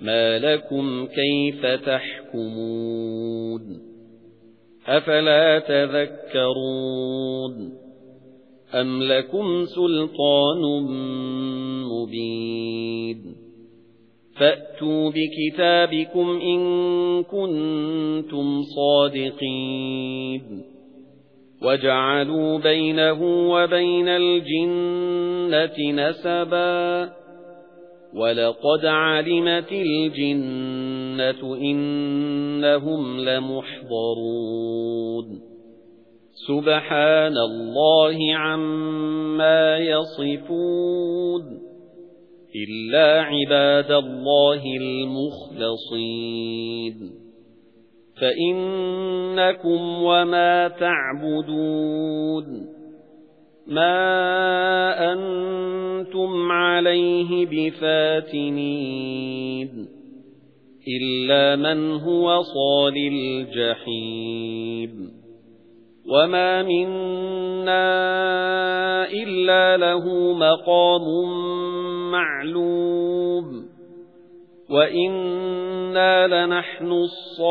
مَا لَكُمْ كَيْفَ تَحْكُمُونَ أَفَلَا تَذَكَّرُونَ أَمْ لَكُمْ سُلْطَانٌ مُبِينٌ فَأْتُوا بِكِتَابِكُمْ إِن كُنتُمْ صَادِقِينَ وَجَعَلُوا بَيْنَهُ وَبَيْنَ الْجِنَّةِ نَسَبًا وَلَقَدْ عَلِمَتِ الْجِنَّةُ إِنَّهُمْ لَمُحْضَرُونَ سُبْحَانَ اللَّهِ عَمَّا يَصِفُونَ إِلَّا عِبَادَ اللَّهِ الْمُخْلَصِينَ فَإِنَّكُمْ وَمَا تَعْبُدُونَ مَا أَنْتُمْ عَلَيْهِ بِفَاتِنِينَ إِلَّا مَنْ هُوَ صَالِ الْجَحِيمِ وَمَا مِنَّا إِلَّا لَهُ مَقَامٌ مَّعْلُومٌ وَإِنَّا لَنَحْنُ الصَّافُّونَ